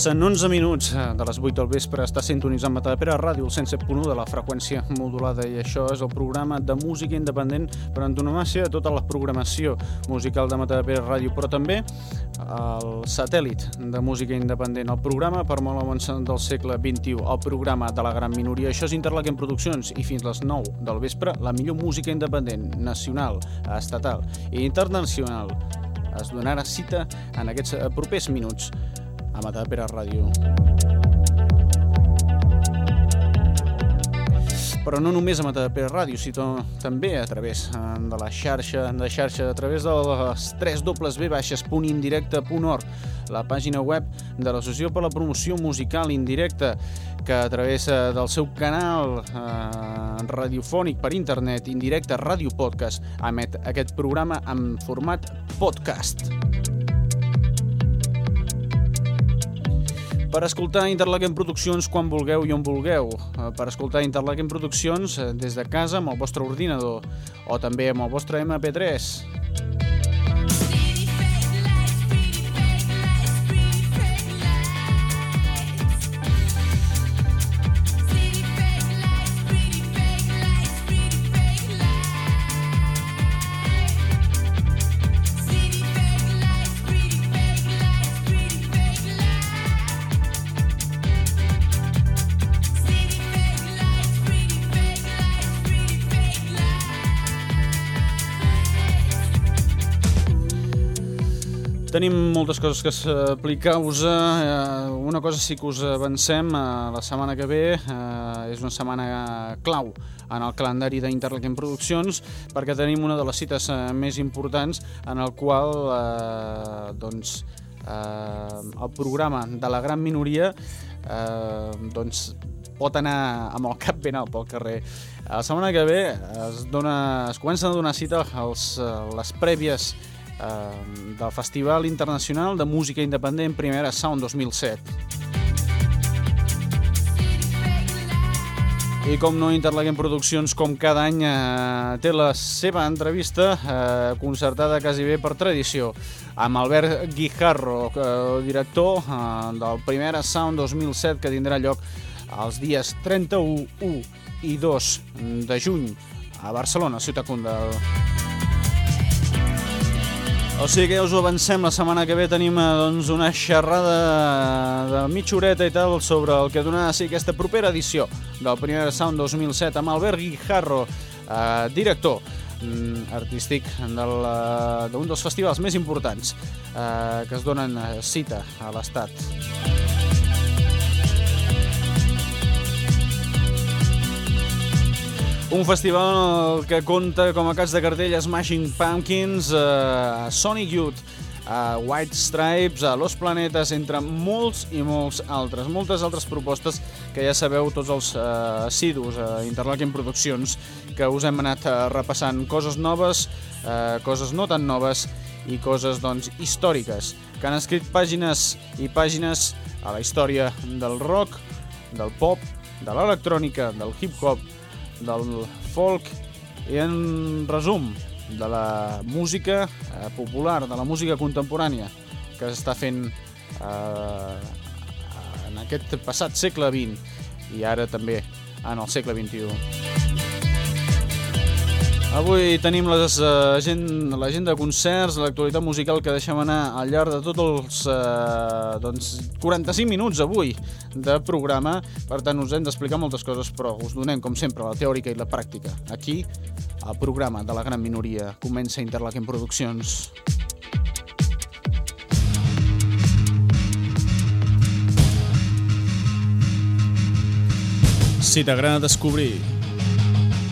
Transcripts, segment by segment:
Passen 11 minuts eh, de les 8 del vespre, està sintonitzant Matadepera Ràdio, el 107.1 de la freqüència modulada, i això és el programa de música independent per antonomàcia de tota la programació musical de Matadepera Ràdio, però també el satèl·lit de música independent, el programa per molt avançat del segle XXI, el programa de la gran minoria. Això és Interlaken Produccions i fins les 9 del vespre la millor música independent, nacional, estatal i internacional. Es donarà cita en aquests eh, propers minuts a Ràdio. Però no només a Matapera Ràdio, sinó també a través eh, de la xarxa, de xarxa a través de les 3 dobles B baixes.indirecte.org, la pàgina web de l'Associació per la Promoció Musical Indirecta, que a través eh, del seu canal eh, radiofònic per internet, Indirecte Ràdio Podcast, emet aquest programa en format podcast. Per escoltar Interlaken Produccions quan vulgueu i on vulgueu, eh, per escoltar Interlaken Produccions eh, des de casa amb el vostre ordinador o també amb el vostre MP3. Tenim moltes coses que explicar-vos. Eh, una cosa sí que us avancem, eh, la setmana que ve eh, és una setmana clau en el calendari d'Interlaken Produccions perquè tenim una de les cites més importants en el qual doncs, el programa de la gran minoria doncs, pot anar amb el cap ben alt pel carrer. La setmana que ve es, dona, es comença a donar cita als, les prèvies eh, del Festival Internacional de Música Independent Primera Sound 2007. I com no, Interlaken Produccions, com cada any, eh, té la seva entrevista eh, concertada quasi bé per tradició amb Albert Guijarro, eh, director eh, del Primera Sound 2007, que tindrà lloc els dies 31, 1 i 2 de juny a Barcelona, Ciutat Condal. O sigui que ja us ho avancem, la setmana que ve tenim eh, doncs, una xerrada de mitja horeta i tal sobre el que donarà sí, aquesta propera edició del Primer Sound 2007 amb Albert Guijarro, eh, director mm, artístic d'un de dels festivals més importants eh, que es donen eh, cita a l'Estat. Un festival que compta com a cas de cartell Smashing Pumpkins, uh, Sonic Youth, a White Stripes, a Los Planetes, entre molts i molts altres. Moltes altres propostes que ja sabeu tots els uh, assidus a uh, Interlaken Produccions que us hem anat uh, repassant. Coses noves, uh, coses no tan noves i coses doncs, històriques que han escrit pàgines i pàgines a la història del rock, del pop, de l'electrònica, del hip-hop, del folk i en resum de la música eh, popular, de la música contemporània que s'està fent eh, en aquest passat segle XX i ara també en el segle XXI. Avui tenim l'agenda de concerts, l'actualitat musical que deixem anar al llarg de tots els eh, doncs, 45 minuts avui de programa. Per tant, us hem d'explicar moltes coses, però us donem, com sempre, la teòrica i la pràctica. Aquí, el programa de la gran minoria comença Interlaken Produccions. Si t'agrada descobrir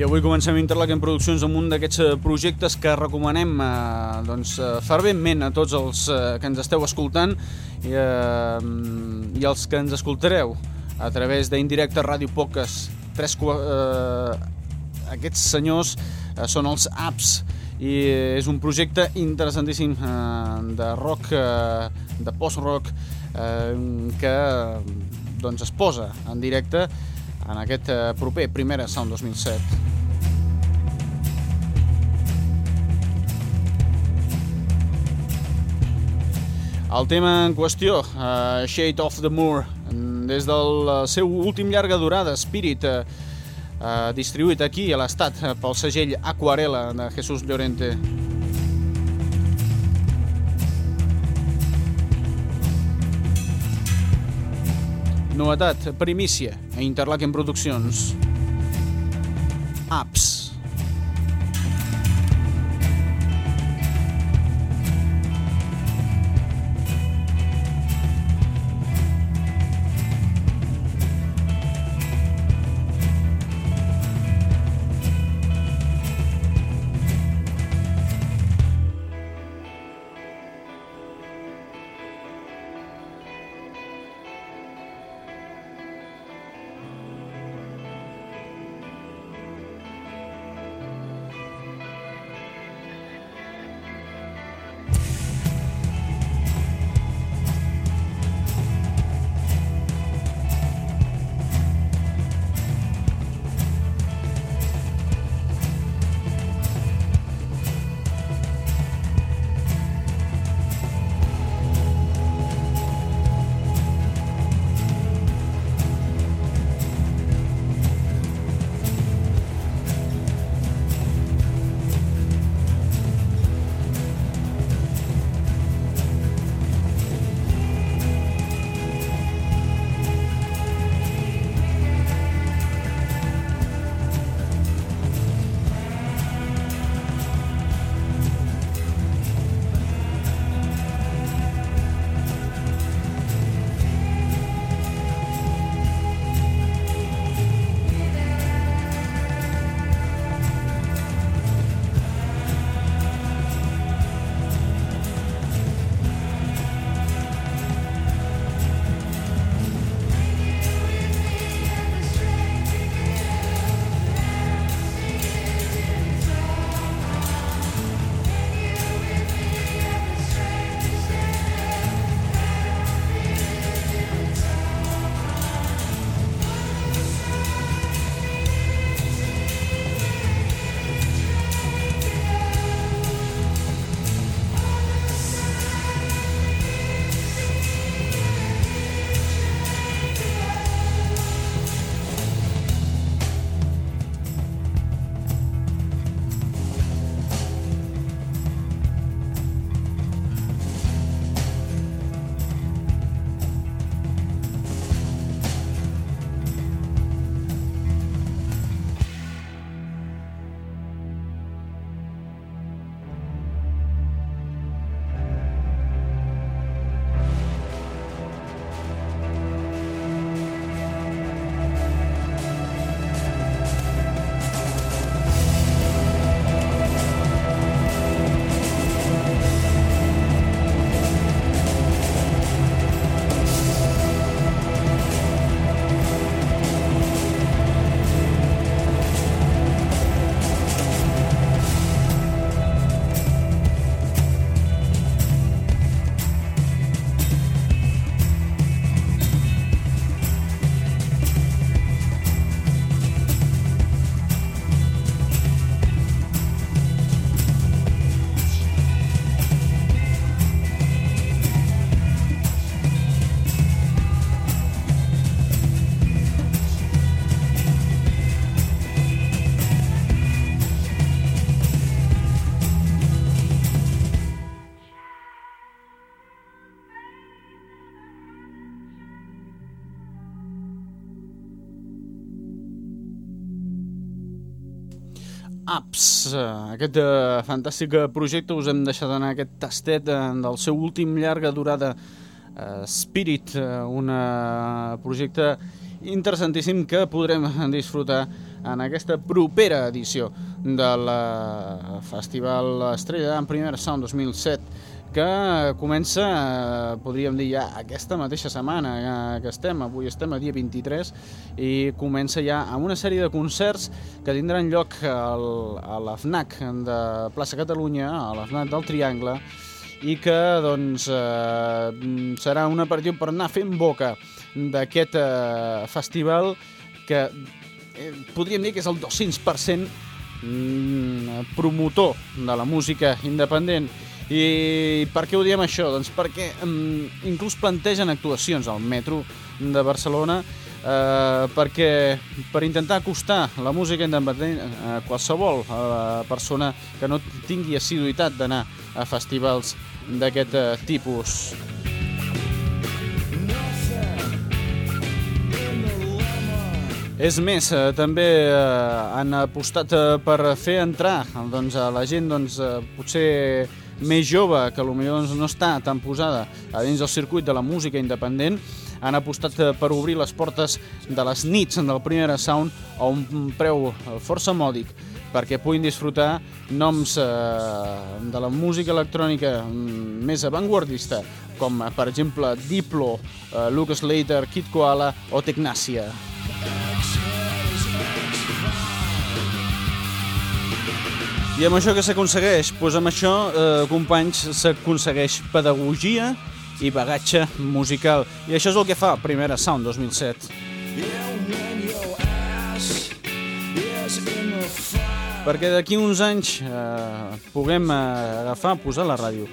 I avui comencem Interlaken Produccions amb un d'aquests eh, projectes que recomanem eh, doncs, eh, ferventment a tots els eh, que ens esteu escoltant i, eh, i els que ens escoltareu a través d'Indirecte Ràdio Poques. Tres, eh, aquests senyors eh, són els apps i és un projecte interessantíssim eh, de rock, eh, de post-rock eh, que doncs, es posa en directe en aquest eh, proper Primera Sound 2007. El tema en qüestió, uh, Shade of the Moor, des del seu últim llarga durada, Spirit, uh, uh, distribuït aquí a l'estat pel segell Aquarela de Jesús Llorente. Novetat, primícia a Interlaken Produccions. Apps. Apps, aquest uh, fantàstic projecte us hem deixat anar aquest tastet uh, del seu últim llarga durada uh, Spirit, uh, un projecte interessantíssim que podrem disfrutar en aquesta propera edició del Festival Estrella en Primera Sound 2007 que comença, eh, podríem dir ja aquesta mateixa setmana eh, que estem, avui estem a dia 23 i comença ja amb una sèrie de concerts que tindran lloc al, a la FNAC de plaça Catalunya, a la FNAC del Triangle i que doncs eh, serà un aperitiu per anar fent boca d'aquest eh, festival que eh, podríem dir que és el 200% mm, promotor de la música independent i per què ho diem això? Doncs perquè um, inclús plantegen actuacions al metro de Barcelona eh, perquè per intentar acostar la música independent a qualsevol a persona que no tingui assiduïtat d'anar a festivals d'aquest eh, tipus. És més, eh, també eh, han apostat eh, per fer entrar doncs, a la gent doncs, potser més jove, que potser doncs, no està tan posada a dins del circuit de la música independent, han apostat per obrir les portes de les nits del Primera Sound a un preu força mòdic perquè puguin disfrutar noms eh, de la música electrònica mm, més avantguardista, com per exemple Diplo, eh, Lucas Slater, Kid Koala o Tecnàcia. I amb això que s'aconsegueix? Doncs amb això, eh, companys, s'aconsegueix pedagogia i bagatge musical. I això és el que fa Primera Sound 2007. Perquè d'aquí uns anys eh, puguem eh, agafar, posar la ràdio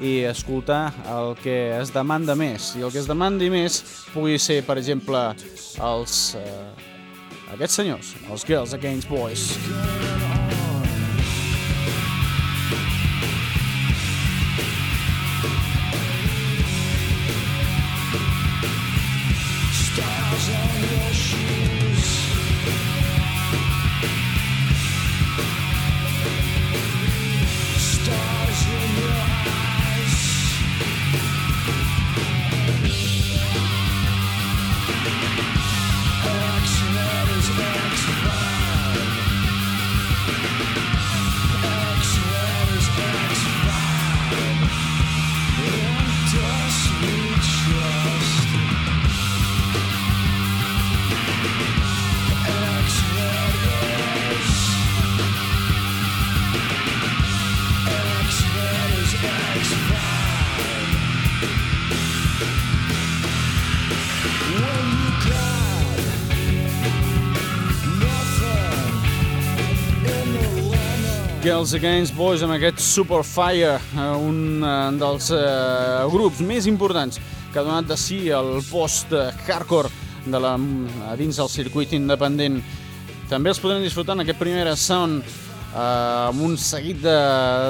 i escoltar el que es demanda més. I el que es demandi més pugui ser, per exemple, els, eh, aquests senyors, els Girls Against Boys. Girls Against Boys amb aquest Superfire, eh, un eh, dels eh, grups més importants que ha donat de si el post-hardcore de la, dins del circuit independent. També els podem disfrutar en aquest primer sound eh, amb un seguit de,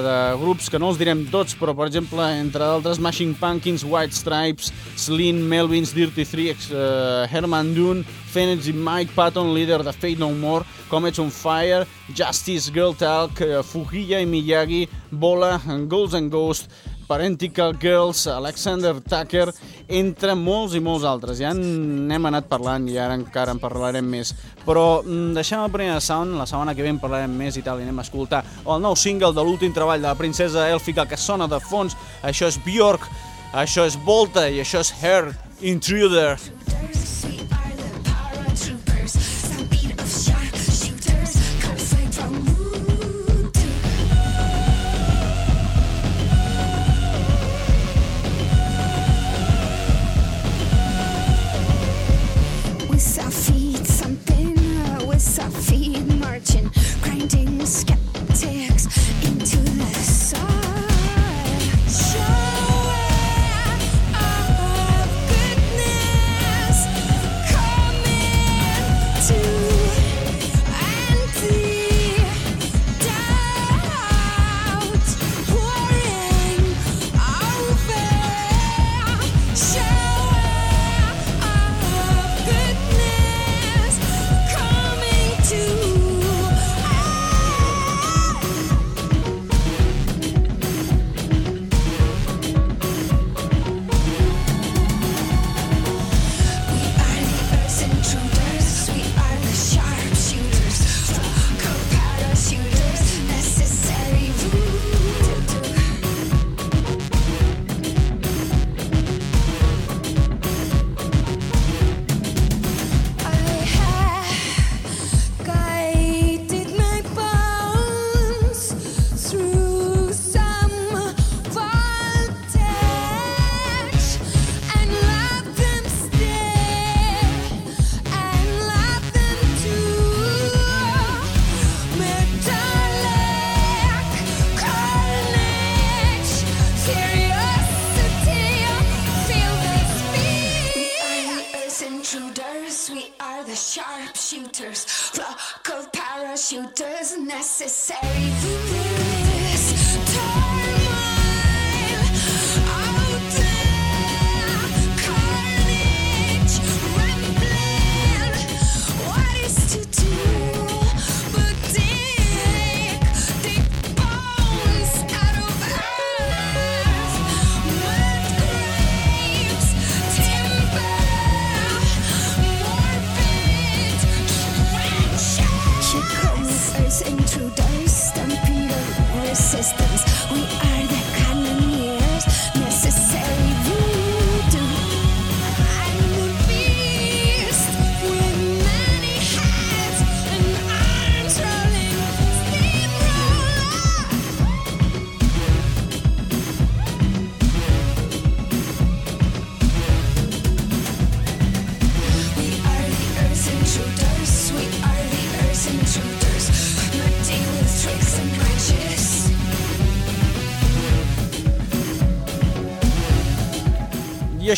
de grups que no els direm tots, però per exemple, entre d'altres Smashing Pumpkins, White Stripes, Slim, Melvins, Dirty Freaks, eh, Herman Dune, Phoenix i Mike Patton, líder de Fate No More, Comets on Fire, Justice, Girl Talk, eh, Fujiya i Miyagi, Bola, Ghosts and Ghost, Parentical Girls, Alexander Tucker, entre molts i molts altres. Ja n'hem anat parlant i ara encara en parlarem més. Però mm, deixem el primer sound, la setmana que ve en parlarem més i tal, i anem a escoltar el nou single de l'últim treball de la princesa èlfica que sona de fons. Això és Bjork, això és Volta i això és Her Intruder. shooters,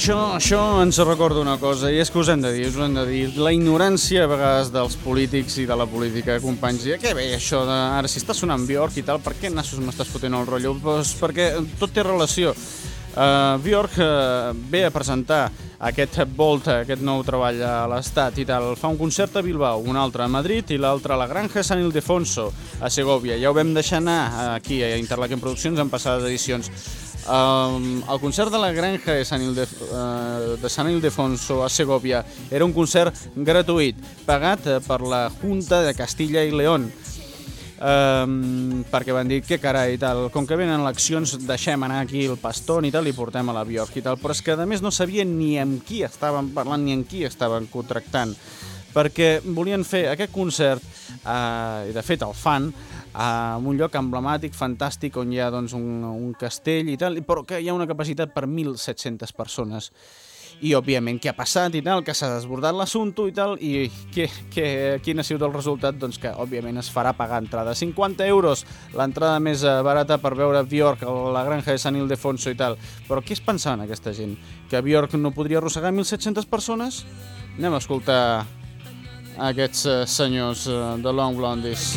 això, això ens recorda una cosa, i és que us hem de dir, us hem de dir, la ignorància a vegades dels polítics i de la política, companys, i què ve això de, ara si està sonant Bjork i tal, per què nassos m'estàs fotent el rotllo? Pues perquè tot té relació. Uh, Bjork uh, ve a presentar aquest Volt, aquest nou treball a l'Estat i tal. Fa un concert a Bilbao, un altre a Madrid i l'altre a la Granja San Ildefonso, a Segovia. Ja ho vam deixar anar aquí a Interlaken Produccions en passades edicions. Um, el concert de la Granja de San, Ilde, uh, de San Ildefonso a Segovia era un concert gratuït, pagat eh, per la Junta de Castilla i León. Um, perquè van dir que carai tal, com que venen eleccions deixem anar aquí el pastor i tal i portem a la Bjork i tal, però és que a més no sabien ni amb qui estaven parlant ni amb qui estaven contractant perquè volien fer aquest concert eh, i de fet el fan a un lloc emblemàtic, fantàstic, on hi ha doncs, un, un castell i tal, però que hi ha una capacitat per 1.700 persones. I, òbviament, què ha passat i tal, que s'ha desbordat l'assumpte i tal, i que, que, quin ha sigut el resultat? Doncs que, òbviament, es farà pagar entrada. 50 euros, l'entrada més eh, barata per veure Bjork a la granja de San Ildefonso i tal. Però què es pensaven aquesta gent? Que Bjork no podria arrossegar 1.700 persones? Anem a escoltar aquests eh, senyors eh, de Long Blondies.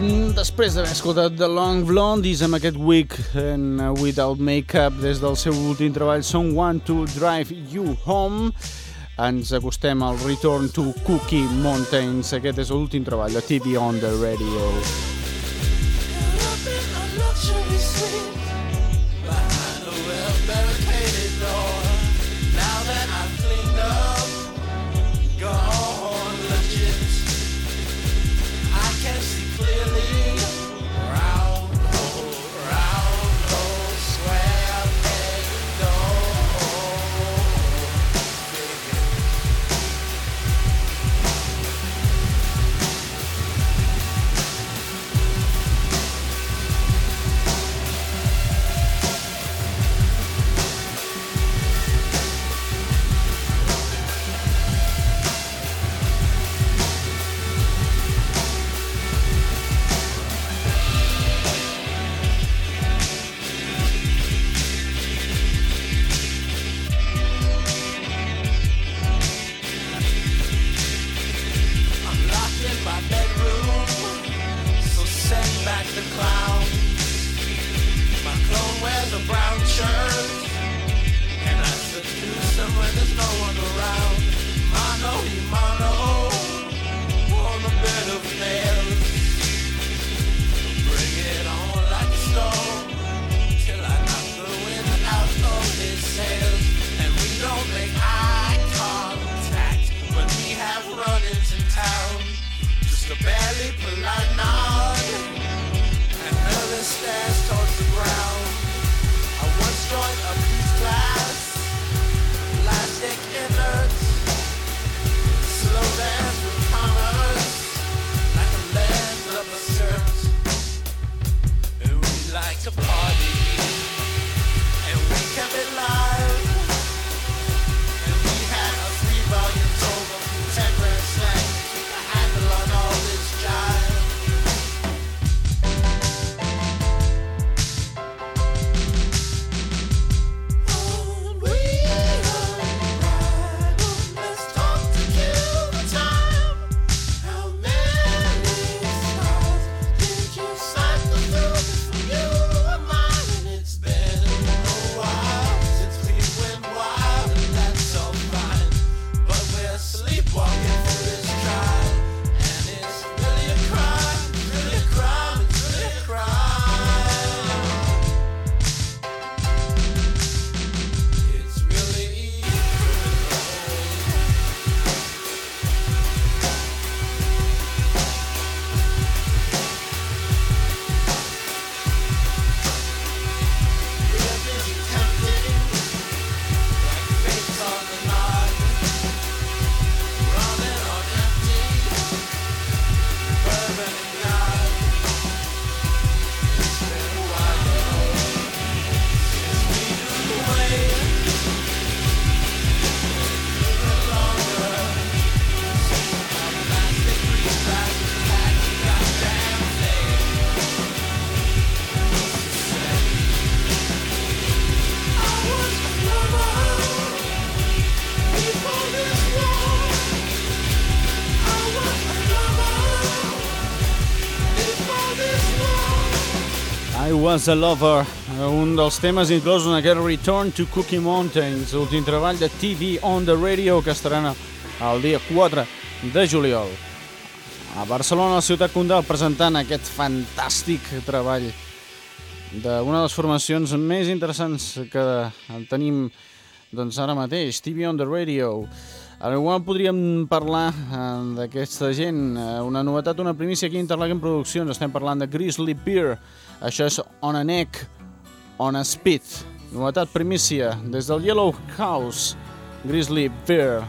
Després d'haver escoltat The Long Blondies amb aquest Week and uh, Without Makeup des del seu últim treball Someone to Drive You Home ens acostem al Return to Cookie Mountains. Aquest és l'últim treball de TV on the Radio the clown. My clone wears a brown shirt. And I seduce him when there's no one around. Mono, he mono. On a bed of nails. Bring it on like a storm. Till I knock the wind out of his sails. And we don't make eye contact. when we have run-ins in town. Just a barely polite knock. Was a Lover, un dels temes inclòs en aquest Return to Cookie Mountains, l'últim treball de TV on the Radio que estarà el dia 4 de juliol. A Barcelona, la ciutat condal, presentant aquest fantàstic treball d'una de les formacions més interessants que tenim doncs, ara mateix, TV on the Radio. Al igual podríem parlar eh, d'aquesta gent. Eh, una novetat, una primícia aquí a Interlaken Produccions. Estem parlant de Grizzly Beer. Això és On a Neck, On a Speed. Novetat primícia des del Yellow House, Grizzly Beer.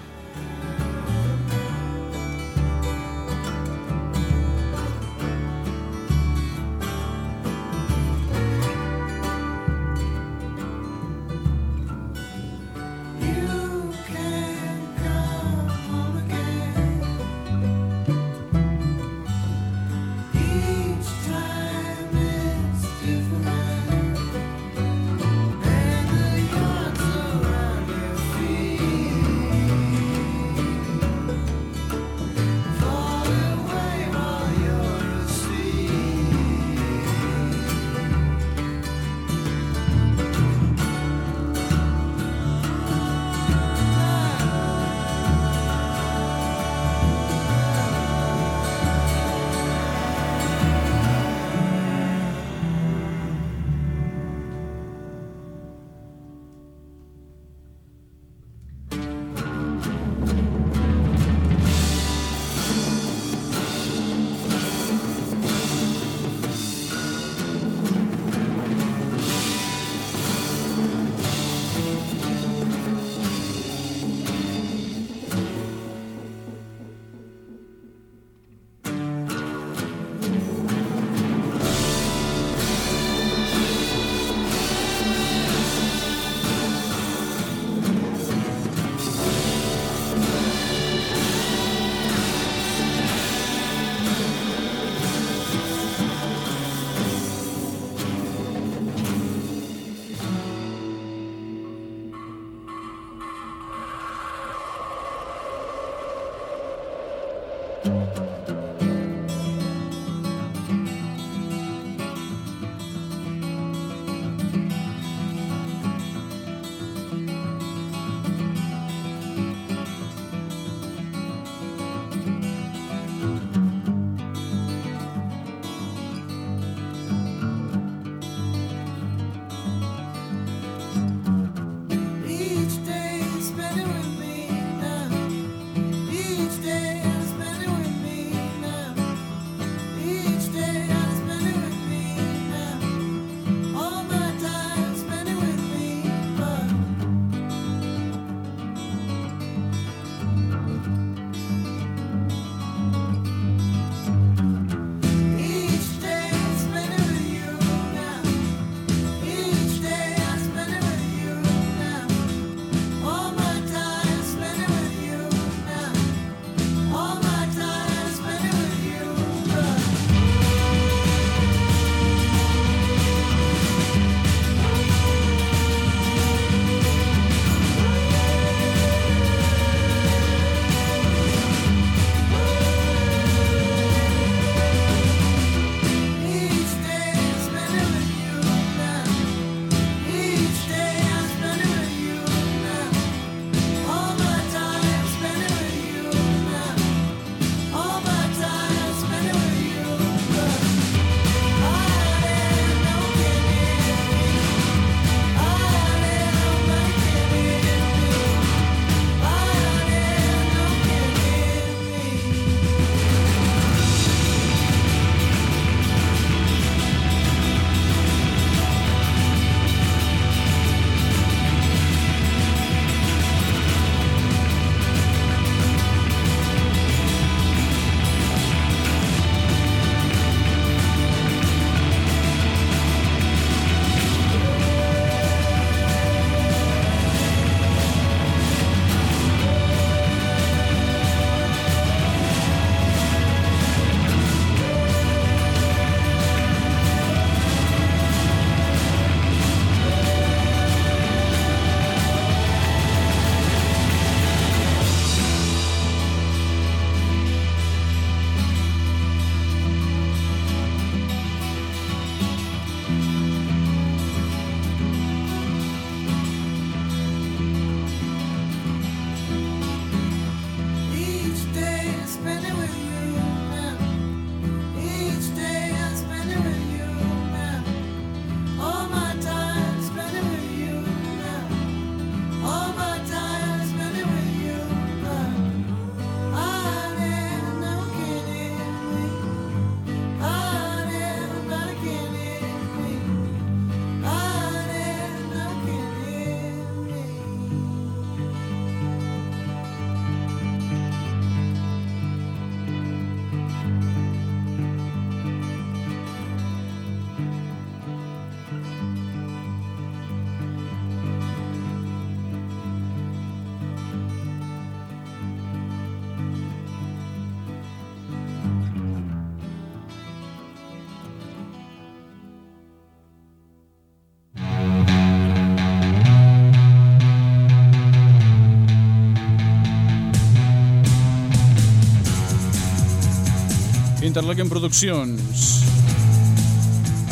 Interlaken Produccions.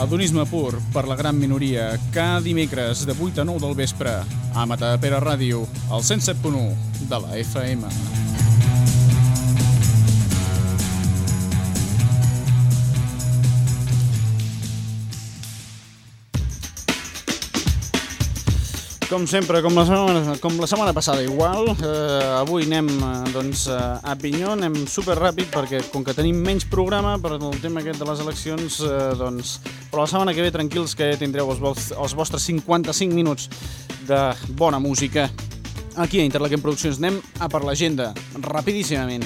Adonisme pur per la gran minoria, cada dimecres de 8 a 9 del vespre, a Matapera Ràdio, al 107.1 de la FM. Com sempre, com la setmana, com la setmana passada igual, eh, avui anem eh, doncs, eh, a Pinyó, anem super ràpid perquè com que tenim menys programa per el tema aquest de les eleccions, eh, doncs, però la setmana que ve tranquils que tindreu els, vos- els vostres 55 minuts de bona música. Aquí a Interlaken Produccions anem a per l'agenda, rapidíssimament.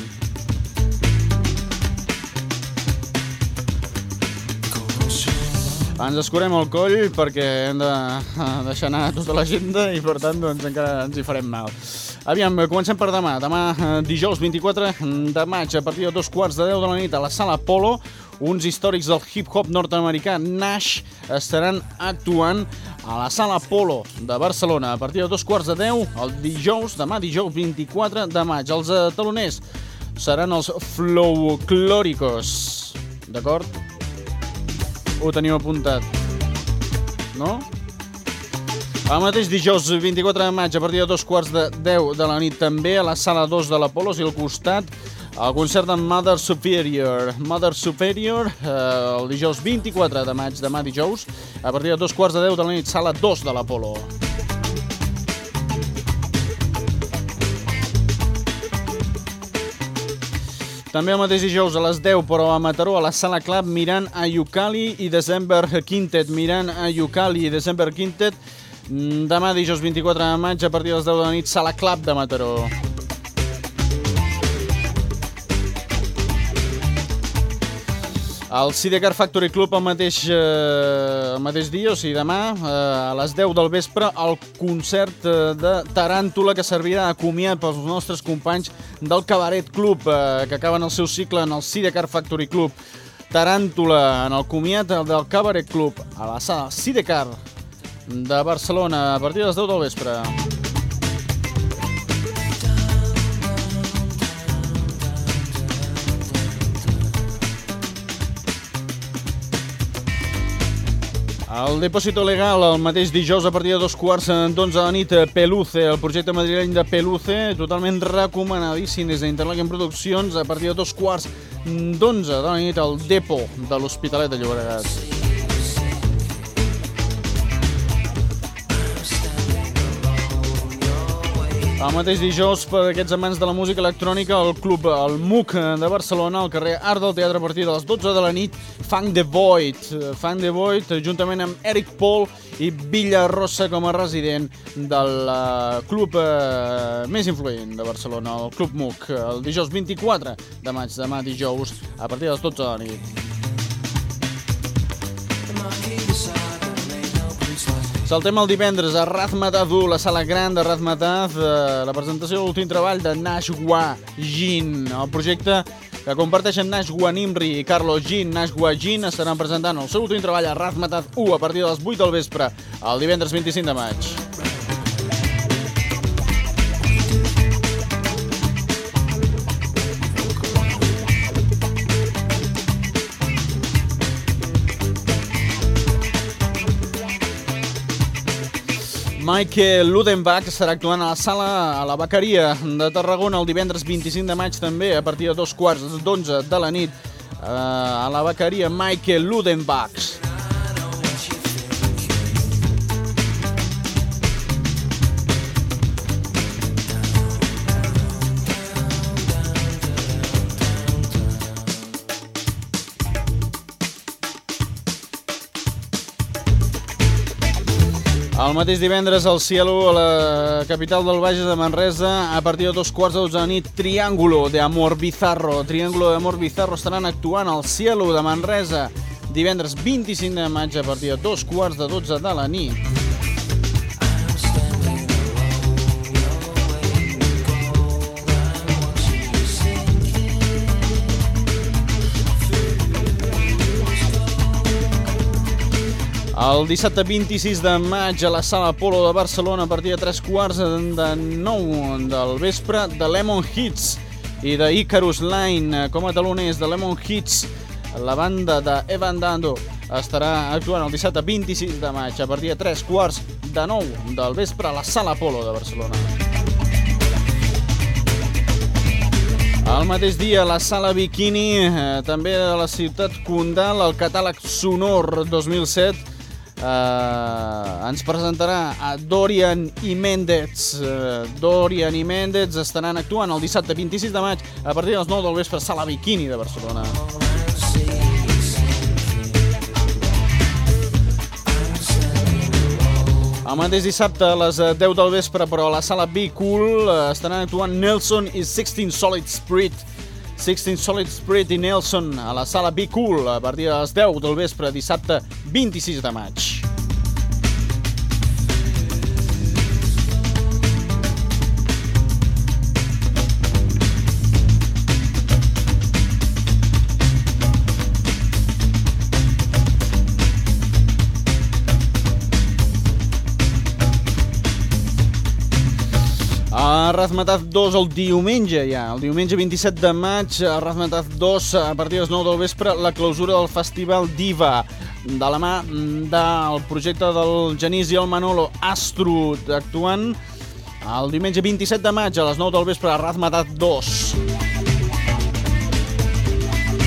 Ens escurem el coll perquè hem de eh, deixar anar tota l'agenda i per tant doncs, encara ens hi farem mal. Aviam, comencem per demà. Demà, eh, dijous 24 de maig, a partir de dos quarts de 10 de la nit a la Sala Polo, uns històrics del hip-hop nord-americà Nash estaran actuant a la Sala Polo de Barcelona a partir de dos quarts de 10 el dijous, demà dijous 24 de maig. Els eh, taloners seran els Flowclóricos, d'acord? Ho teniu apuntat. No? El mateix dijous 24 de maig, a partir de dos quarts de 10 de la nit, també a la sala 2 de l'Apolos i al costat el concert de Mother Superior. Mother Superior, eh, el dijous 24 de maig, demà dijous, a partir de dos quarts de 10 de la nit, sala 2 de l'Apolo. També el mateix dijous a les 10, però a Mataró, a la Sala Club, mirant a Yukali i December Quintet. Mirant a Yukali i December Quintet, mm, demà dijous 24 de maig, a partir de les 10 de la nit, Sala Club de Mataró. El Sidecar Factory Club el mateix, eh, el mateix dia, o sigui demà, eh, a les 10 del vespre, el concert eh, de Taràntula que servirà a comiat pels nostres companys del Cabaret Club, eh, que acaben el seu cicle en el Sidecar Factory Club. Taràntula en el comiat del Cabaret Club a la sala Sidecar de Barcelona a partir de les 10 del vespre. El Depósito Legal, el mateix dijous a partir de dos quarts d'onze de la nit, Peluce, el projecte madrileny de Peluce, totalment recomanadíssim des d'Interlaken Produccions, a partir de dos quarts d'onze de la nit, al Depo de l'Hospitalet de Llobregat. El mateix dijous, per aquests amants de la música electrònica, el club, el MUC de Barcelona, al carrer Art del Teatre, a partir de les 12 de la nit, Funk the Void. Funk the Void, juntament amb Eric Paul i Villarrosa com a resident del eh, club eh, més influent de Barcelona, el Club MUC, el dijous 24 de maig, demà dijous, a partir de les 12 de la nit. Saltem el divendres a Razmatazú, la sala gran de Razmataz, eh, la presentació de l'últim treball de Nashwa Jin. El projecte que comparteixen Nashwa Nimri i Carlos Jin. Nashwa Jin estaran presentant el seu últim treball a Razmataz 1 a partir de les 8 del vespre, el divendres 25 de maig. Michael Ludenbach estarà actuant a la sala a la Bequeria de Tarragona el divendres 25 de maig també a partir de dos quarts d'onze de la nit eh, a la Bequeria Michael Ludenbach. El mateix divendres al Cielo, a la capital del Bages de Manresa, a partir de dos quarts de dotze de la nit, Triángulo de Amor Bizarro. Triángulo de Amor Bizarro estaran actuant al Cielo de Manresa divendres 25 de maig a partir de dos quarts de dotze de la nit. El dissabte 26 de maig a la Sala Polo de Barcelona a partir de 3 quarts de 9 del vespre de Lemon Hits i de Icarus Line com a taloners de Lemon Hits la banda de Evan Dando estarà actuant el dissabte 26 de maig a partir de 3 quarts de 9 del vespre a la Sala Polo de Barcelona. El mateix dia, la Sala Bikini, eh, també de la ciutat Condal, el catàleg Sonor 2007, eh, ens presentarà a Dorian i Méndez. Eh, Dorian i Méndez estaran actuant el dissabte 26 de maig a partir de les 9 del vespre a Sala Bikini de Barcelona. El mateix dissabte a les eh, 10 del vespre, però a la sala Be Cool, eh, estaran actuant Nelson i 16 Solid Spirit. 16 Solid Spirit i Nelson a la sala Be Cool a partir de les 10 del vespre, dissabte 26 de maig. A Razmataz 2 el diumenge ja, el diumenge 27 de maig, a Razmataz 2 a partir de les 9 del vespre, la clausura del Festival Diva de la mà del projecte del Genís i el Manolo Astro actuant el diumenge 27 de maig a les 9 del vespre a Razmataz 2.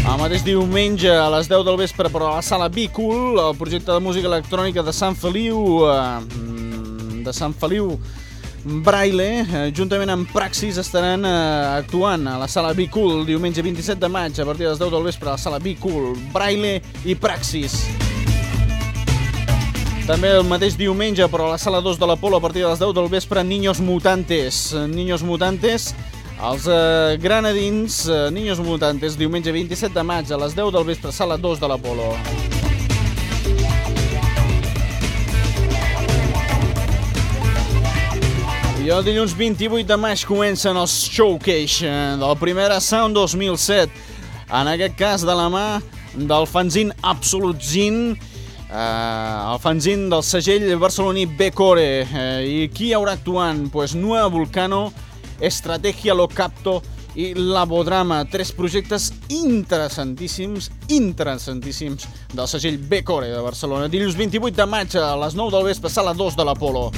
El mateix diumenge a les 10 del vespre però a la sala Be Cool, el projecte de música electrònica de Sant Feliu eh, de Sant Feliu Braille, eh, juntament amb Praxis, estaran eh, actuant a la sala Be Cool diumenge 27 de maig a partir de les 10 del vespre a la sala Be Cool, Braille i Praxis. També el mateix diumenge, però a la sala 2 de l'Apolo a partir de les 10 del vespre, Niños Mutantes. Niños Mutantes, els eh, granadins, eh, Niños Mutantes, diumenge 27 de maig a les 10 del vespre, sala 2 de l'Apolo. I el dilluns 28 de maig comencen els Showcase eh, del Primera Sound 2007. En aquest cas de la mà del fanzin Absolut Zin, eh, el fanzin del segell barceloní Becore. Eh, I qui haurà actuant? Pues Nueva Vulcano, Estrategia Lo Capto i Labodrama, tres projectes interessantíssims, interessantíssims del segell Becore de Barcelona. Dilluns 28 de maig a les 9 del vespre, sala 2 de l'Apolo.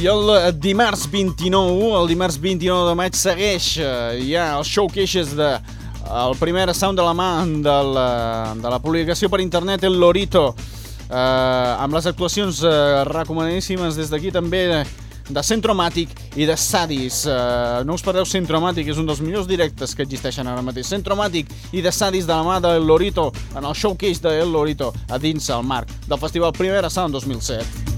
I el eh, dimarts 29, el dimarts 29 de maig segueix eh, ja els showcases de el primer sound de la mà de la, de la publicació per internet El Lorito eh, amb les actuacions eh, recomanadíssimes des d'aquí també de, de Centromàtic i de Sadis. Eh, no us perdeu Centromàtic, és un dels millors directes que existeixen ara mateix. Centromàtic i de Sadis de la mà de El Lorito en el showcase de El Lorito a dins el marc del Festival Primera Sound 2007.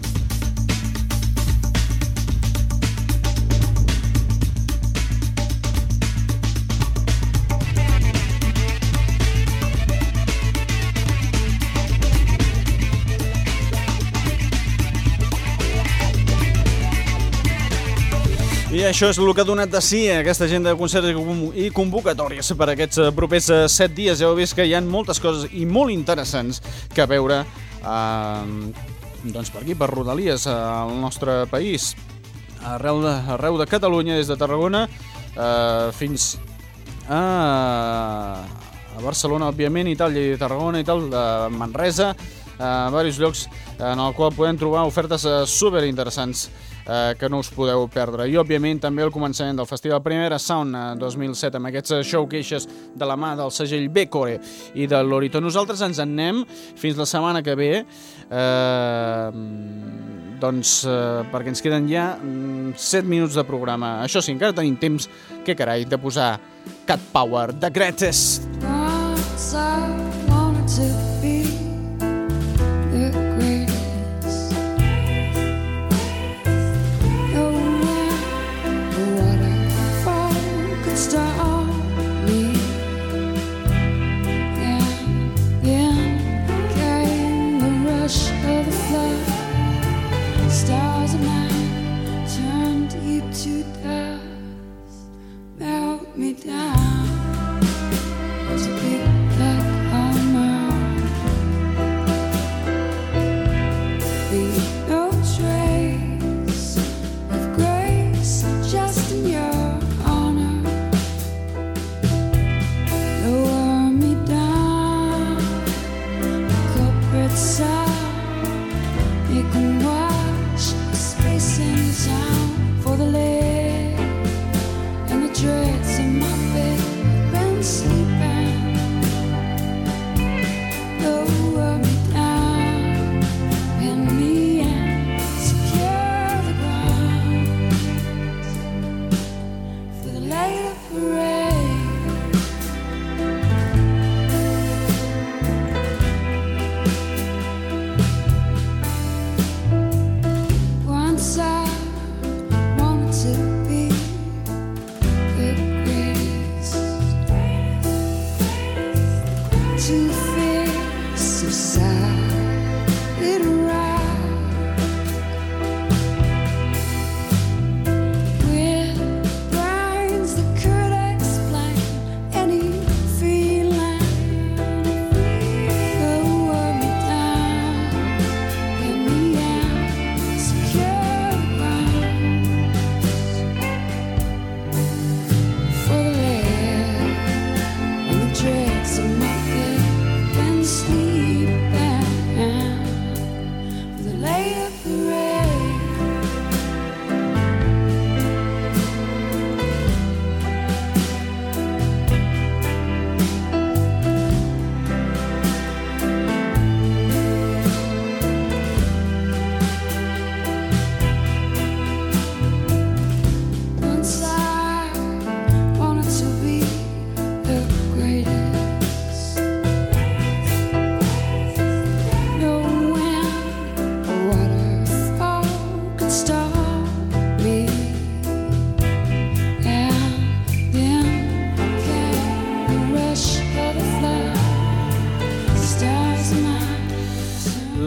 I això és el que ha donat de si aquesta agenda de concerts i convo- i convocatòries per aquests eh, propers eh, set dies. Ja heu vist que hi ha moltes coses i molt interessants que veure eh, doncs per aquí, per Rodalies, eh, al nostre país, arreu de, arreu de Catalunya, des de Tarragona eh, fins a, a Barcelona, òbviament, i tal, i Tarragona i tal, de Manresa, a diversos llocs en el qual podem trobar ofertes eh, super interessants eh, que no us podeu perdre. I, òbviament, també el començament del Festival Primera Sound eh, 2007 amb aquests eh, showcases de la mà del segell Becore i de l'Orito. Nosaltres ens en anem fins la setmana que ve eh, doncs eh, perquè ens queden ja mm, 7 minuts de programa. Això sí, encara tenim temps, que carai, de posar Cat Power, The Greatest. I wanted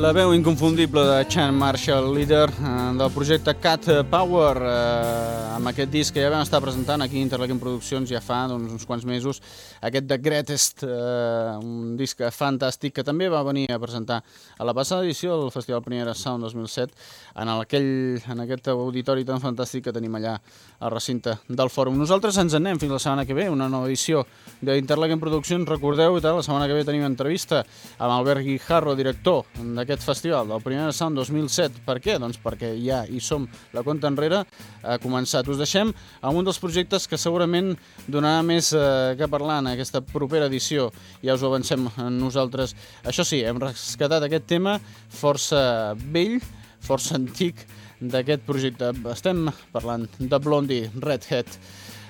La veu inconfundible de Chan Marshall, líder eh, del projecte Cat Power, eh, amb aquest disc que ja vam estar presentant aquí a Interlaken Produccions ja fa doncs, uns quants mesos, aquest The Greatest, eh, un disc fantàstic que també va venir a presentar a la passada edició del Festival Primera Sound 2007 en, aquell, en aquest auditori tan fantàstic que tenim allà al recinte del fòrum. Nosaltres ens en anem fins la setmana que ve, una nova edició d'Interlaken Produccions. Recordeu, i tal, la setmana que ve tenim entrevista amb Albert Guijarro, director d'aquest festival, del Primera Sound 2007. Per què? Doncs perquè ja hi som. La compta enrere ha començat. Us deixem amb un dels projectes que segurament donarà més eh, que parlar en aquesta propera edició. Ja us ho avancem nosaltres. Això sí, hem rescatat aquest tema força vell, força antic d'aquest projecte. Estem parlant de Blondie, Redhead.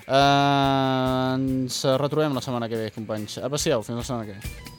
Uh, ens retrobem la setmana que ve, companys. Aprecieu, fins la setmana que ve.